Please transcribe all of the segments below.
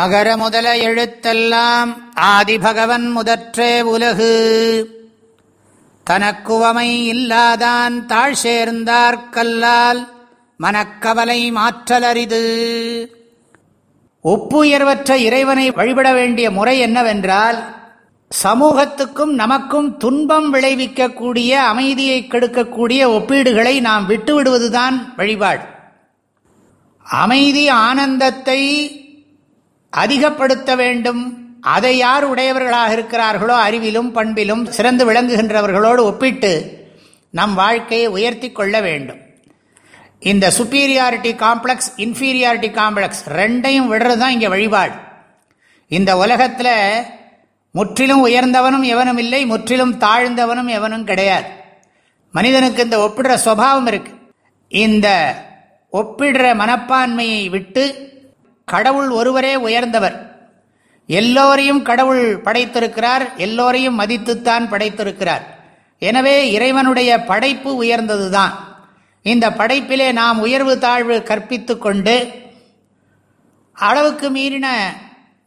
அகர முதல எழுத்தெல்லாம் ஆதிபகவன் முதற்றே உலகு. தனக்குவமை இல்லாதான் தாழ் சேர்ந்தார்கல்லால் மனக்கவலை மாற்றலரிது. ஒப்புயர்வற்ற இறைவனை வழிபட வேண்டிய முறை என்னவென்றால் சமூகத்துக்கும் நமக்கும் துன்பம் விளைவிக்கக்கூடிய அமைதியை கெடுக்கக்கூடிய ஒப்பீடுகளை நாம் விட்டுவிடுவதுதான் வழிபாடு. அமைதி ஆனந்தத்தை அதிகப்படுத்த வேண்டும். அதை யார் உடையவர்களாக இருக்கிறார்களோ அறிவிலும் பண்பிலும் சிறந்து விளங்குகின்றவர்களோடு ஒப்பிட்டு நம் வாழ்க்கையை உயர்த்தி கொள்ள வேண்டும். இந்த சுப்பீரியாரிட்டி காம்ப்ளெக்ஸ் இன்ஃபீரியாரிட்டி காம்ப்ளெக்ஸ் ரெண்டையும் விடுறது தான் இங்கே வழிபாடு. இந்த உலகத்தில் முற்றிலும் உயர்ந்தவனும் எவனும் இல்லை முற்றிலும் தாழ்ந்தவனும் எவனும் கிடையாது. மனிதனுக்கு இந்த ஒப்பிடுற சுவாவம் இருக்கு. இந்த ஒப்பிடுற மனப்பான்மையை விட்டு கடவுள் ஒருவரே உயர்ந்தவர். எல்லோரையும் கடவுள் படைத்திருக்கிறார் எல்லோரையும் மதித்துத்தான் படைத்திருக்கிறார். எனவே இறைவனுடைய படைப்பு உயர்ந்ததுதான். இந்த படைப்பிலே நாம் உயர்வு தாழ்வு கற்பித்து கொண்டு அளவுக்கு மீறின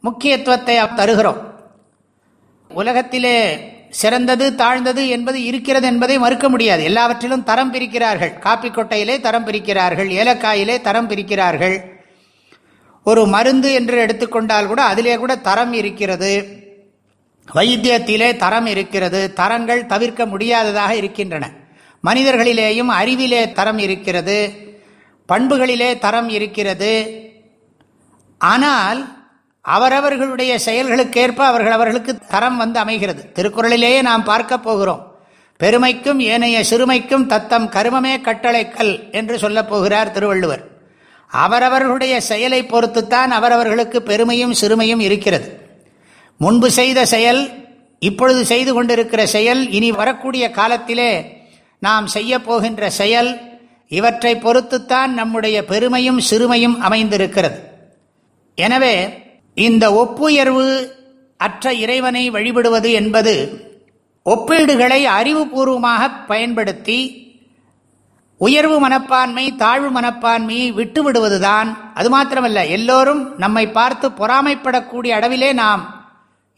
முக்கியத்துவத்தை தருகிறோம். உலகத்திலே சிறந்தது தாழ்ந்தது என்பது இருக்கிறது என்பதை மறுக்க முடியாது. எல்லாவற்றிலும் தரம் பிரிக்கிறார்கள். காப்பி கொட்டையிலே தரம் பிரிக்கிறார்கள் ஏலக்காயிலே தரம் பிரிக்கிறார்கள். ஒரு மருந்து என்று எடுத்துக்கொண்டால் கூட அதிலே கூட தரம் இருக்கிறது. வைத்தியத்திலே தரம் இருக்கிறது. தரங்கள் தவிர்க்க முடியாததாக இருக்கின்றன. மனிதர்களிலேயும் அறிவிலே தரம் இருக்கிறது. பண்புகளிலே தரம் இருக்கிறது. ஆனால் அவரவர்களுடைய செயல்களுக்கேற்ப அவர்கள் அவர்களுக்கு தரம் வந்து அமைகிறது. திருக்குறளிலேயே நாம் பார்க்க போகிறோம். பெருமைக்கும் ஏனைய சிறுமைக்கும் தத்தம் கருமமே கட்டளைக்கல் என்று சொல்லப் போகிறார் திருவள்ளுவர். அவரவர்களுடைய செயலை பொறுத்துத்தான் அவரவர்களுக்கு பெருமையும் சிறுமையும் இருக்கிறது. முன்பு செய்த செயல் இப்பொழுது செய்து கொண்டிருக்கிற செயல் இனி வரக்கூடிய காலத்திலே நாம் செய்ய போகின்ற செயல் இவற்றை பொறுத்துத்தான் நம்முடைய பெருமையும் சிறுமையும் அமைந்திருக்கிறது. எனவே இந்த ஒப்புயர்வு அற்ற இறைவனை வழிபடுவது என்பது ஒப்பீடுகளை அறிவுபூர்வமாக பயன்படுத்தி உயர்வு மனப்பான்மை தாழ்வு மனப்பான்மையை விட்டு விடுவதுதான் அது மாத்திரமல்ல எல்லோரும் நம்மை பார்த்து பொறாமைப்படக்கூடிய அளவிலே நாம்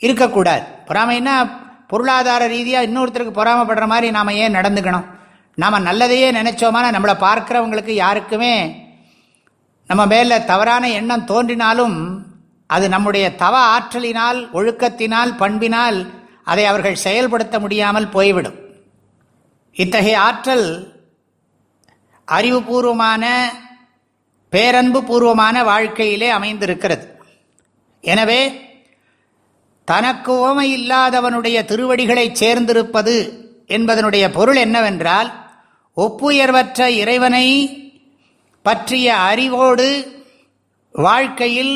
இருக்கக்கூடாது. பொறாமைன்னா பொருளாதார ரீதியாக இன்னொருத்தருக்கு பொறாமப்படுற மாதிரி நாம் ஏன் நடந்துக்கணும்? நாம் நல்லதையே நினைச்சோமான நம்மளை பார்க்குறவங்களுக்கு யாருக்குமே நம்ம மேலே தவறான எண்ணம் தோன்றினாலும் அது நம்முடைய தவ ஆற்றலினால் ஒழுக்கத்தினால் பண்பினால் அதை அவர்கள் செயல்படுத்த முடியாமல் போய்விடும். இத்தகைய ஆற்றல் அறிவுபூர்வமான பேரன்பு பூர்வமான வாழ்க்கையிலே அமைந்திருக்கிறது. எனவே தனக்கு ஓமை இல்லாதவனுடைய திருவடிகளை சேர்ந்திருப்பது என்பதனுடைய பொருள் என்னவென்றால் ஒப்புயர்வற்ற இறைவனை பற்றிய அறிவோடு வாழ்க்கையில்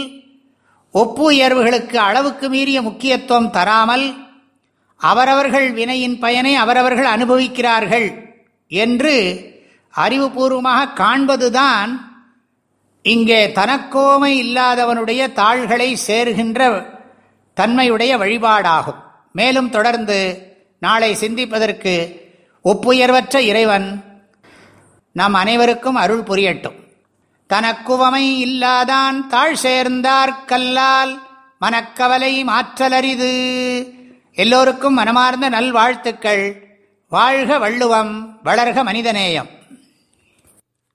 ஒப்புயர்வுகளுக்கு அளவுக்கு மீறிய முக்கியத்துவம் தராமல் அவரவர்கள் வினையின் பயனை அவரவர்கள் அனுபவிக்கிறார்கள் என்று அறிவுபூர்வமாக காண்பதுதான் இங்கே தனக்கோமை இல்லாதவனுடைய தாள்களை சேர்கின்ற தன்மையுடைய வழிபாடாகும். மேலும் தொடர்ந்து நாளை சிந்திப்பதற்கு ஒப்புயர்வற்ற இறைவன் நம் அனைவருக்கும் அருள் புரியட்டும். தனக்குவமை இல்லாதான் தாழ் சேர்ந்தார்கல்லால் மனக்கவலை மாற்றலரிது. எல்லோருக்கும் மனமார்ந்த நல்வாழ்த்துக்கள். வாழ்க வள்ளுவம் வளர்க மனிதநேயம்.